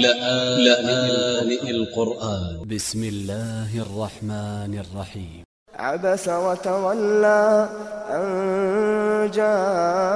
لآن القرآن. ب س م الله الرحمن الرحيم. عبس وتولى أن جاءه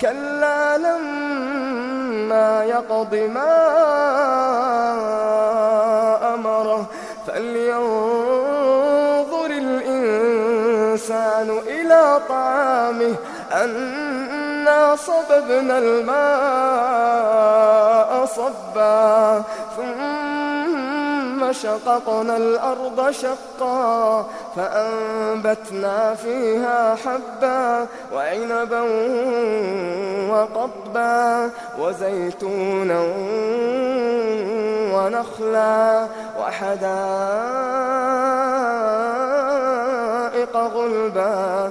كلا لما يقض ما أمره. فلينظر الإنسان إلى طعامه. أنا صببنا الماء صبا. ثم شققنا الأرض شقا فأنبتنا فيها حبا وعنبا وقضبا وزيتونا ونخلا وحدائق غلبا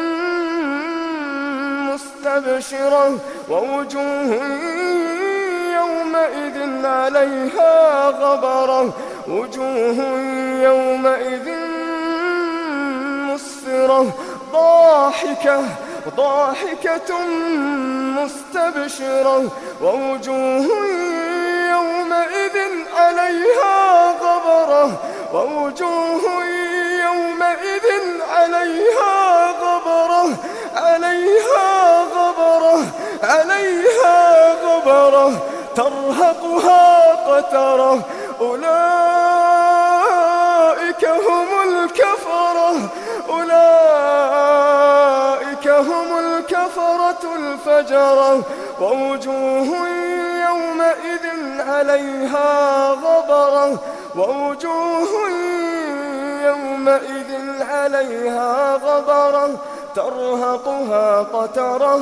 مستبشرة ووجوه يومئذ عليها غبرة وجوه يومئذ مسفرة. ضاحكة ضاحكة مستبشرة. ووجوه يومئذ عليها غبرة. ووجوه يومئذ عليها غبرة. عليها عليها غبرة ترهقها قترة أولئك هم الكفرة أولئك هم الكفرة الفجرة ووجوه يومئذ عليها غبرة ووجوه يومئذ عليها غبرة ترهقها قترة.